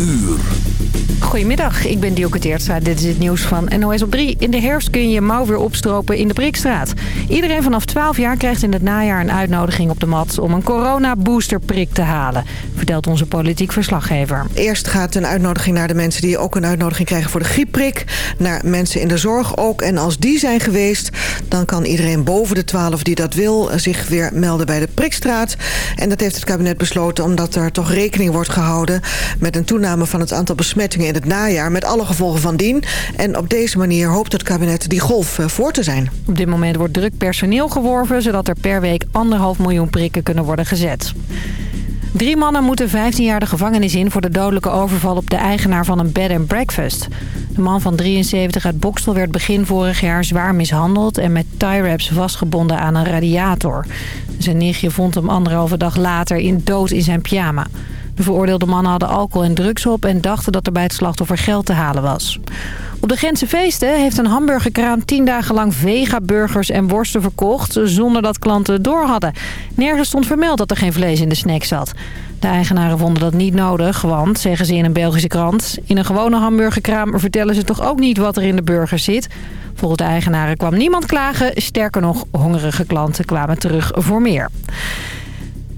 uur. Goedemiddag, ik ben Dielke. Dit is het nieuws van NOS op 3. In de herfst kun je je mouw weer opstropen in de Prikstraat. Iedereen vanaf 12 jaar krijgt in het najaar een uitnodiging op de mat... om een coronaboosterprik te halen, vertelt onze politiek verslaggever. Eerst gaat een uitnodiging naar de mensen die ook een uitnodiging krijgen voor de griepprik. Naar mensen in de zorg ook. En als die zijn geweest, dan kan iedereen boven de 12 die dat wil... zich weer melden bij de Prikstraat. En dat heeft het kabinet besloten omdat er toch rekening wordt gehouden... met een toename van het aantal besmettingen in het najaar... met alle gevolgen van dien. En op deze manier hoopt het kabinet die golf eh, voor te zijn. Op dit moment wordt druk personeel geworven... zodat er per week anderhalf miljoen prikken kunnen worden gezet. Drie mannen moeten 15 jaar de gevangenis in... voor de dodelijke overval op de eigenaar van een bed and breakfast. De man van 73 uit Bokstel werd begin vorig jaar zwaar mishandeld... en met tie-wraps vastgebonden aan een radiator. Zijn nichtje vond hem anderhalve dag later in dood in zijn pyjama. De veroordeelde mannen hadden alcohol en drugs op... en dachten dat er bij het slachtoffer geld te halen was. Op de Gentse feesten heeft een hamburgerkraam tien dagen lang vega-burgers en worsten verkocht... zonder dat klanten het door hadden. Nergens stond vermeld dat er geen vlees in de snack zat. De eigenaren vonden dat niet nodig, want, zeggen ze in een Belgische krant... in een gewone hamburgerkraam vertellen ze toch ook niet wat er in de burger zit... Volgens de eigenaren kwam niemand klagen. Sterker nog, hongerige klanten kwamen terug voor meer.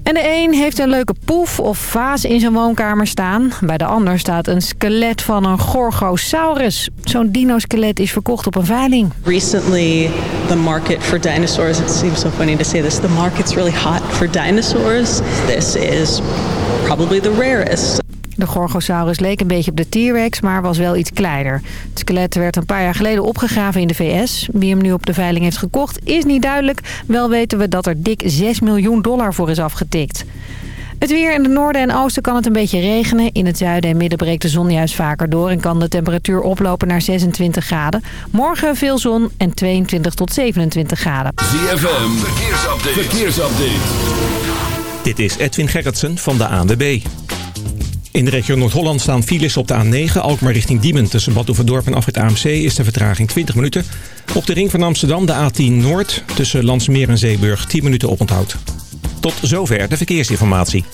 En de een heeft een leuke poef of vaas in zijn woonkamer staan. Bij de ander staat een skelet van een Gorgosaurus. Zo'n dino-skelet is verkocht op een veiling. Recently, the market for dinosaurs, it seems so funny to say this, the market's really hot for dinosaurs. This is probably the rarest. De Gorgosaurus leek een beetje op de T-Rex, maar was wel iets kleiner. Het skelet werd een paar jaar geleden opgegraven in de VS. Wie hem nu op de veiling heeft gekocht is niet duidelijk. Wel weten we dat er dik 6 miljoen dollar voor is afgetikt. Het weer in het noorden en oosten kan het een beetje regenen. In het zuiden en midden breekt de zon juist vaker door... en kan de temperatuur oplopen naar 26 graden. Morgen veel zon en 22 tot 27 graden. ZFM, verkeersupdate. verkeersupdate. Dit is Edwin Gerritsen van de ANWB. In de regio Noord-Holland staan files op de A9, Alkmaar richting Diemen. Tussen Badhoevedorp en Afrit AMC is de vertraging 20 minuten. Op de ring van Amsterdam de A10 Noord, tussen Landsmeer en Zeeburg 10 minuten oponthoud. Tot zover de verkeersinformatie.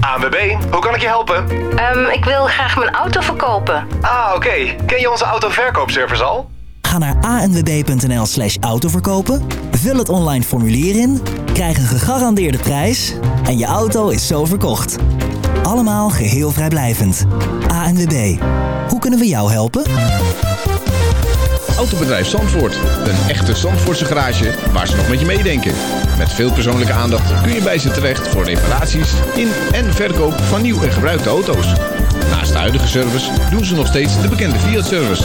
ANWB, hoe kan ik je helpen? Um, ik wil graag mijn auto verkopen. Ah, oké. Okay. Ken je onze autoverkoopservice al? Ga naar anwb.nl slash autoverkopen, vul het online formulier in, krijg een gegarandeerde prijs en je auto is zo verkocht. Allemaal geheel vrijblijvend. ANWB, hoe kunnen we jou helpen? Autobedrijf Zandvoort, een echte Zandvoortse garage waar ze nog met je meedenken. Met veel persoonlijke aandacht kun je bij ze terecht voor reparaties in en verkoop van nieuw en gebruikte auto's. Naast de huidige service doen ze nog steeds de bekende Fiat-service.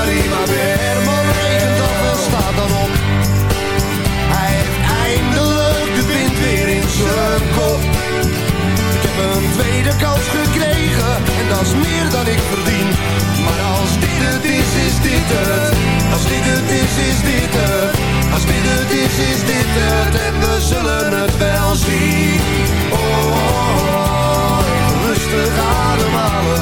Maar weer. Herman regent af en staat dan op. Hij heeft eindelijk de wind weer in zijn kop. Ik heb een tweede kans gekregen en dat is meer dan ik verdien. Maar als dit het is, is dit het. Als dit het is, is dit het. Als dit het is, is dit het. En we zullen het wel zien. Oh, oh, oh. even rustig ademhalen.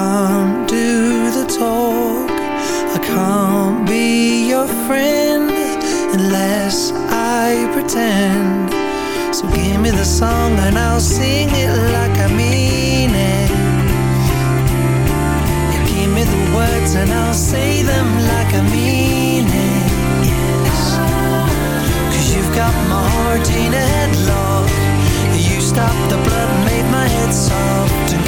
can't do the talk, I can't be your friend unless I pretend. So give me the song and I'll sing it like I mean it. You give me the words and I'll say them like I mean it. Yes. Cause you've got my heart in a headlock. You stopped the blood and made my head soft.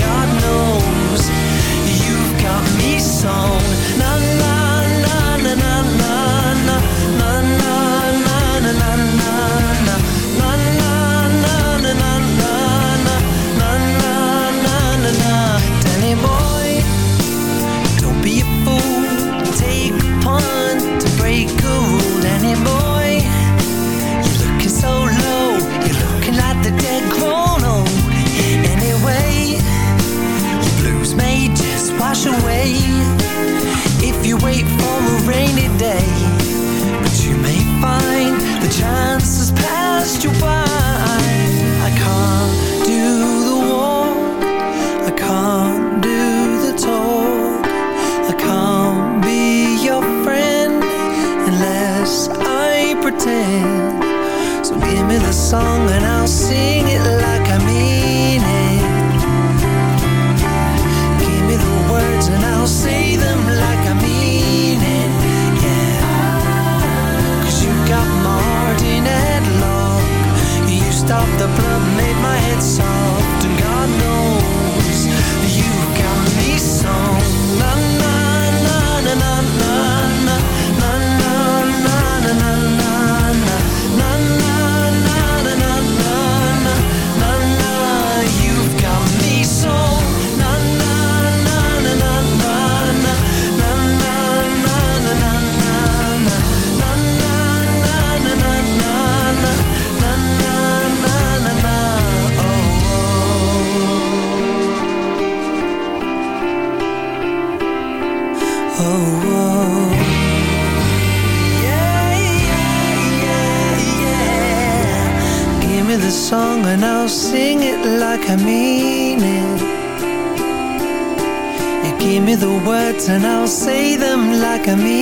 None Not wash away if you wait for a rainy day. But you may find the chance has passed you by. I can't do the walk, say them like I mean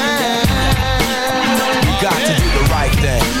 that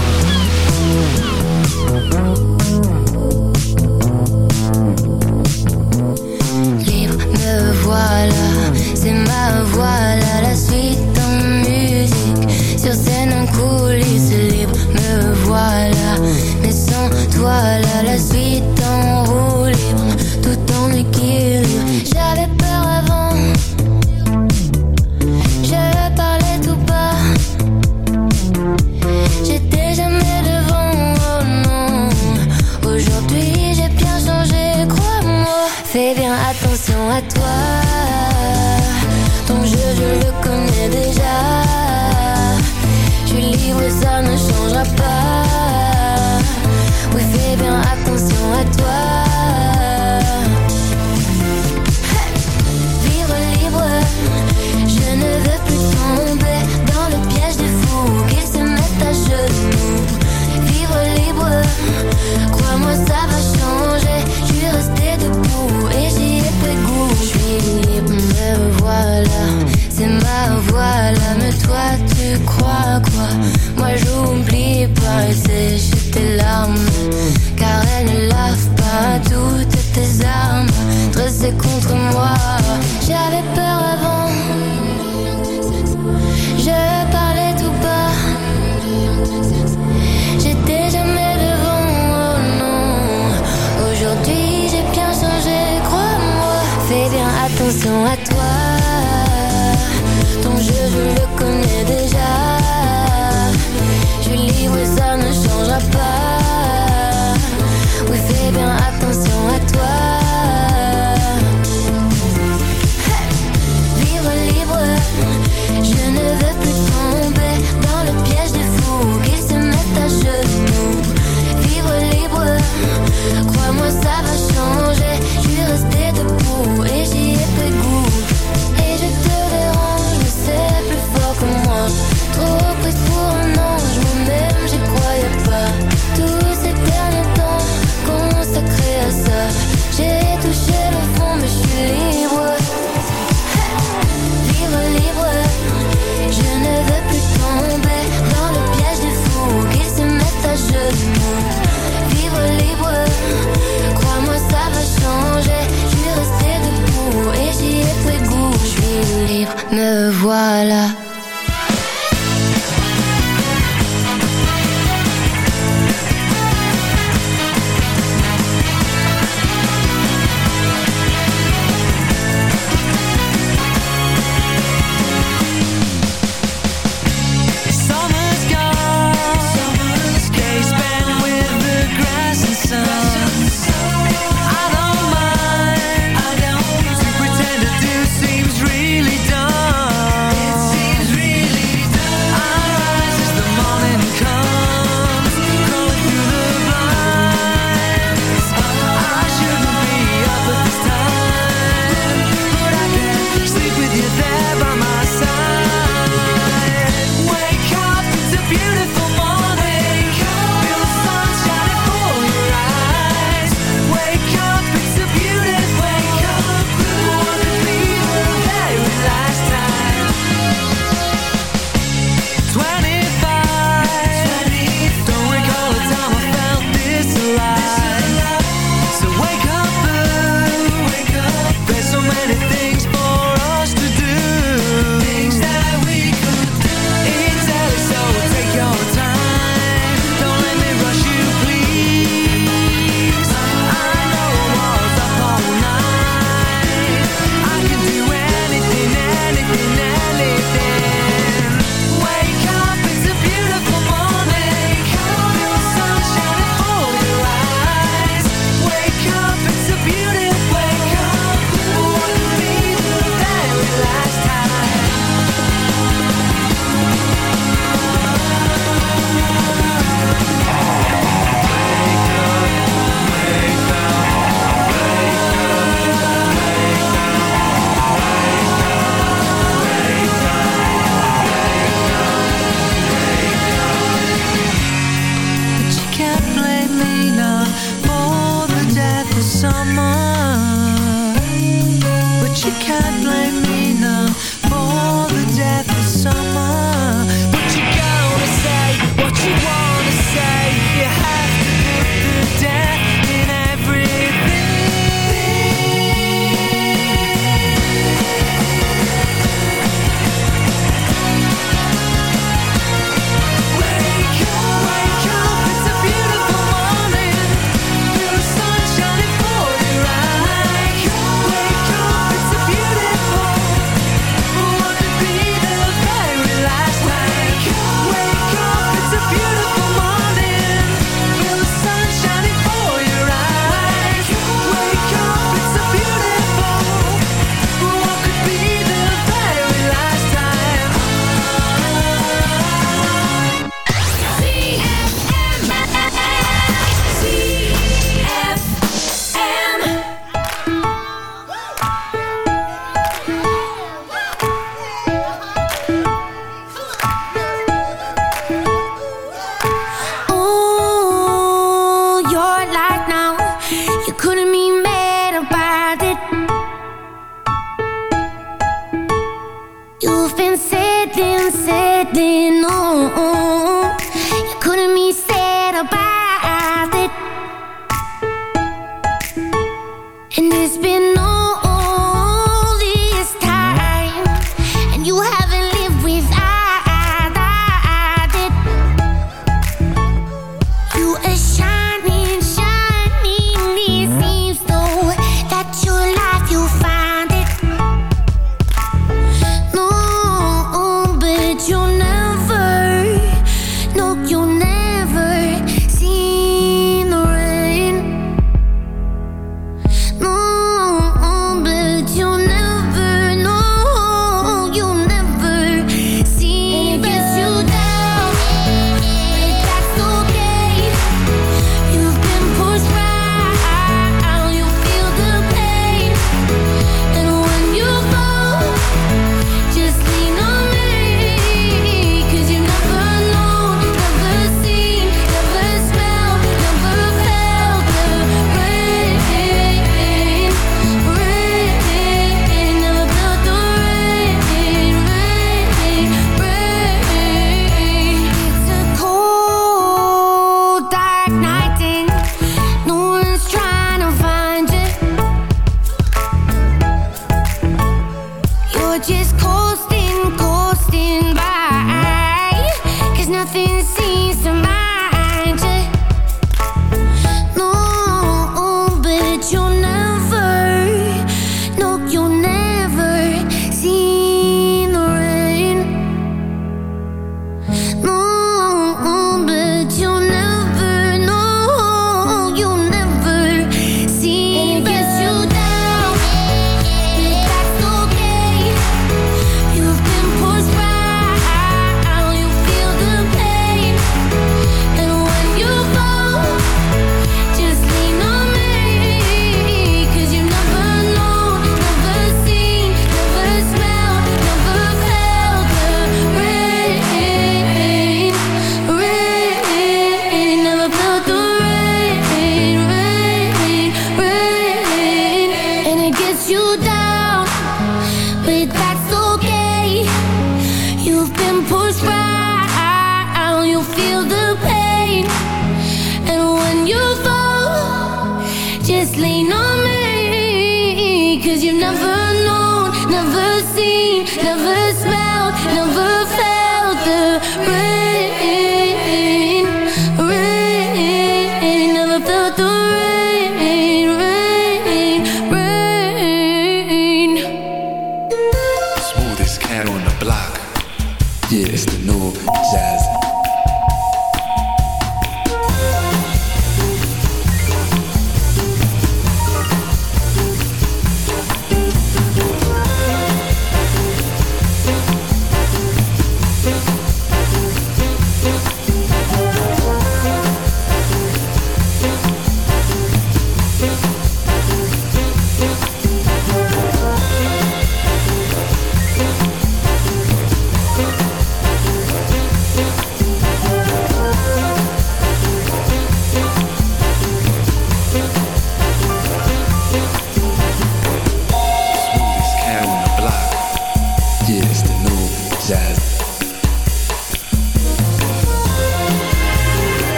voilà.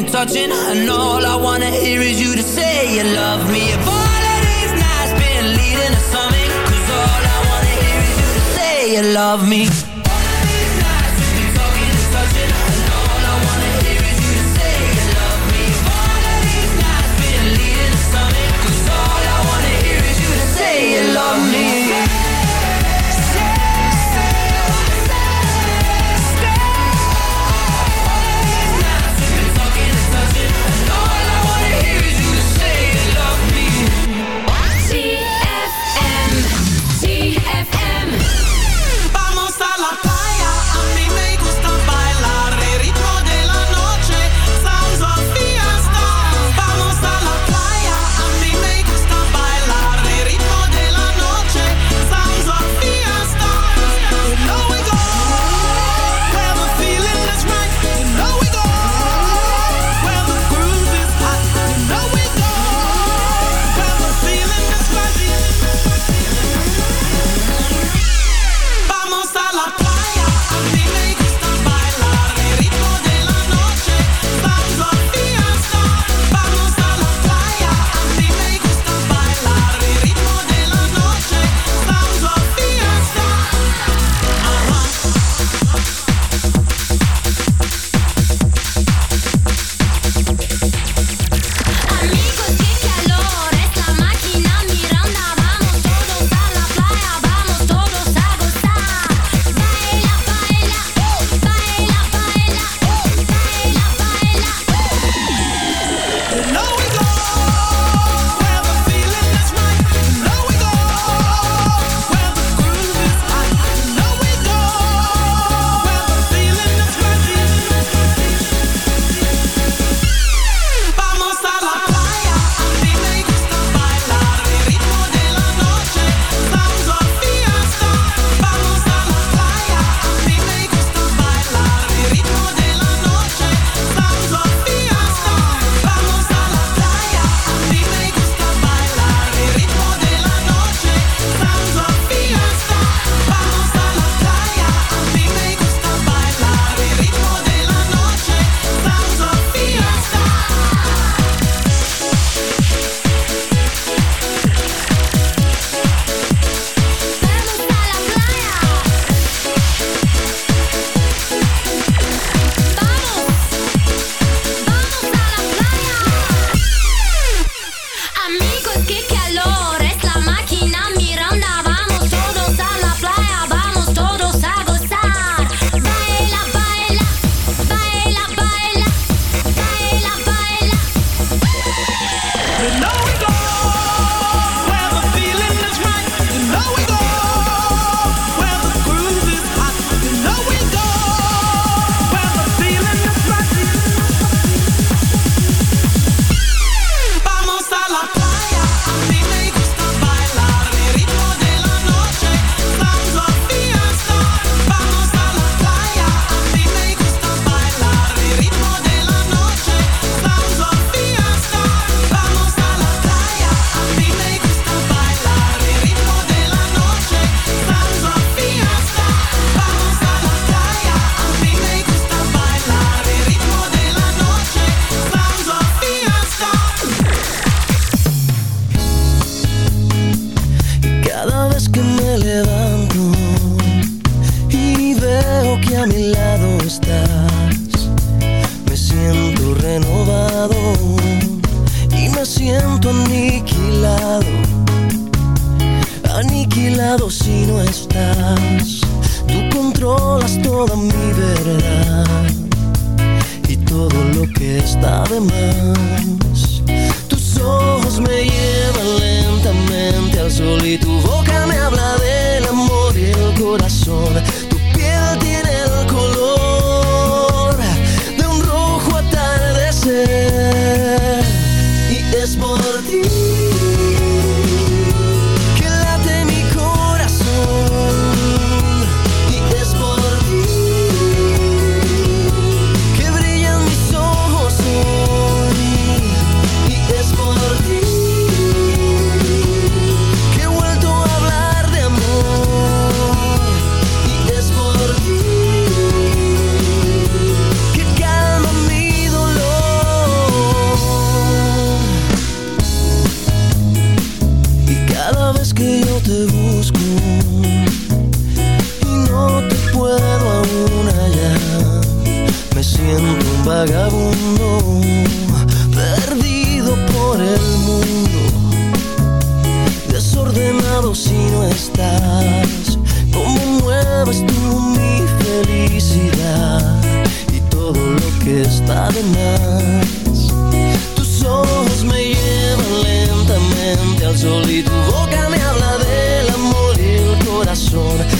And touching, busco y no te puedo aún hallar. Me siento un vagabundo, perdido por el mundo, desordenado si no estás. Cómo mueves tú mi felicidad y todo lo que está de más. Tus ojos me lentamente al sol y tu boca me habla del amor y el corazón.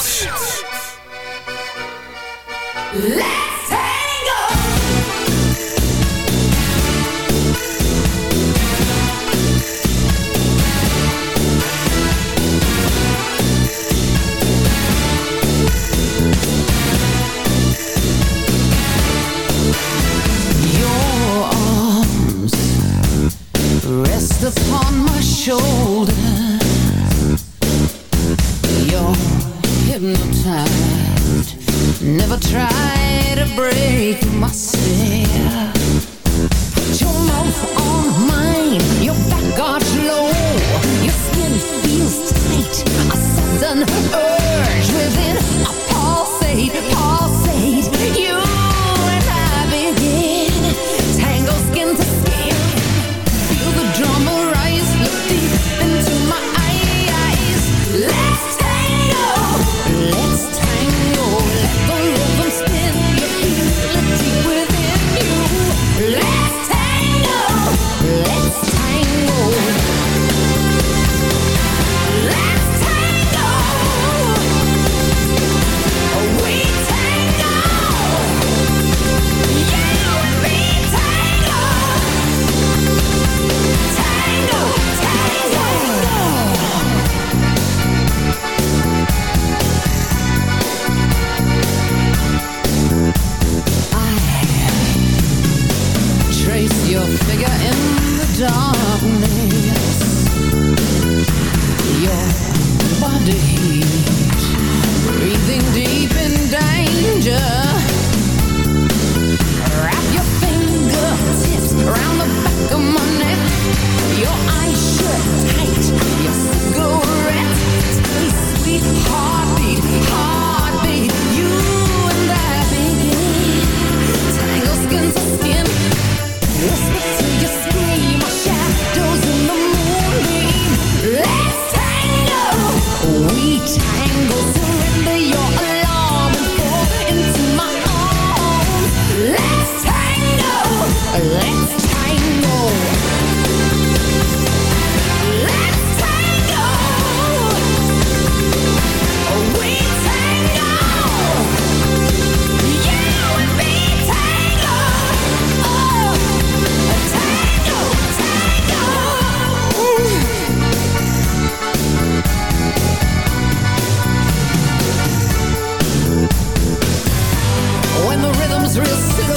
real simple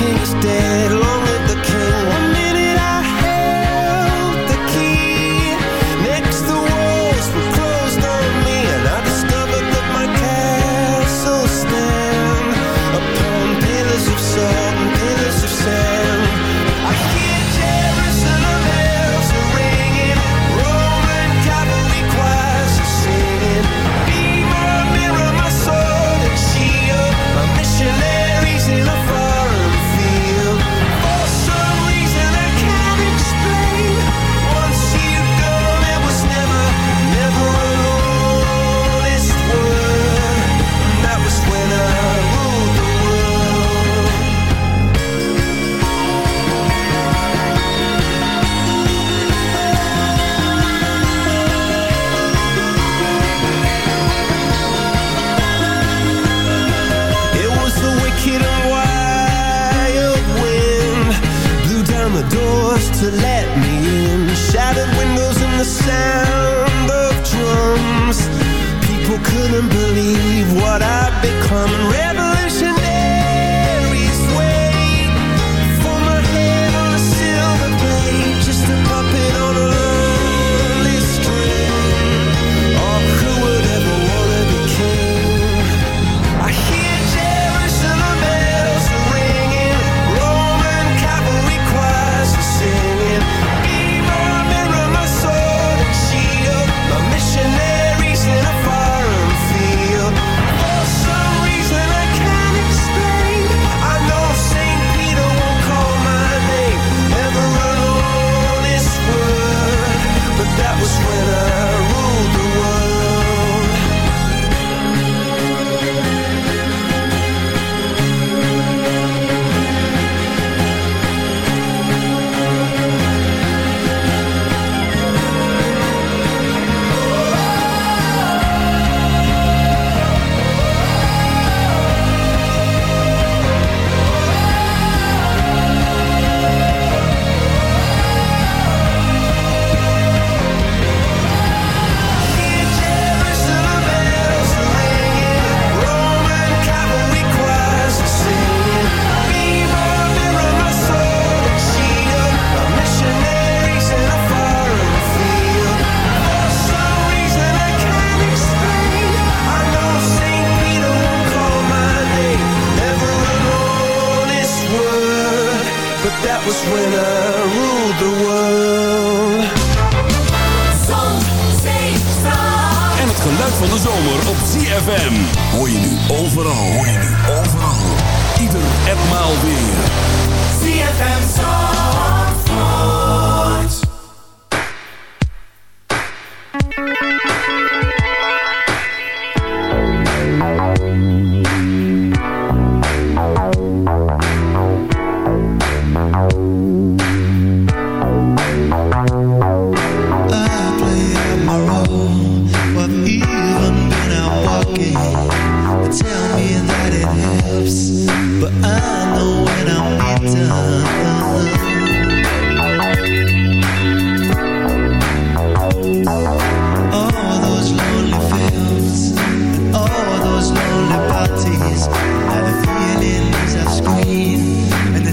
king is dead,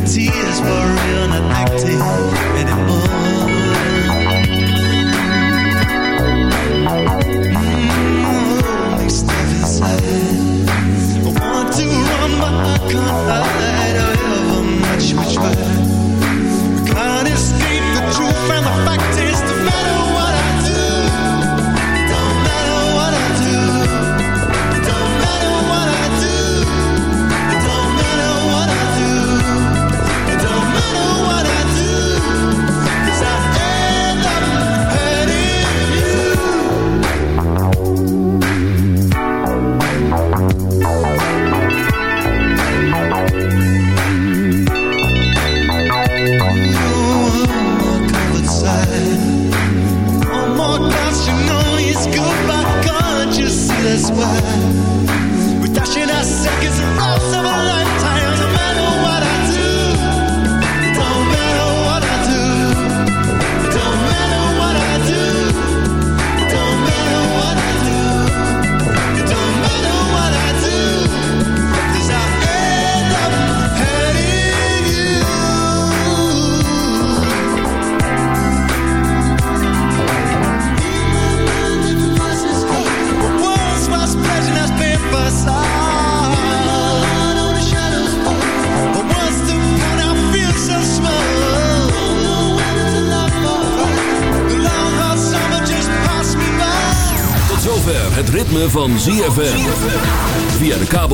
tears for.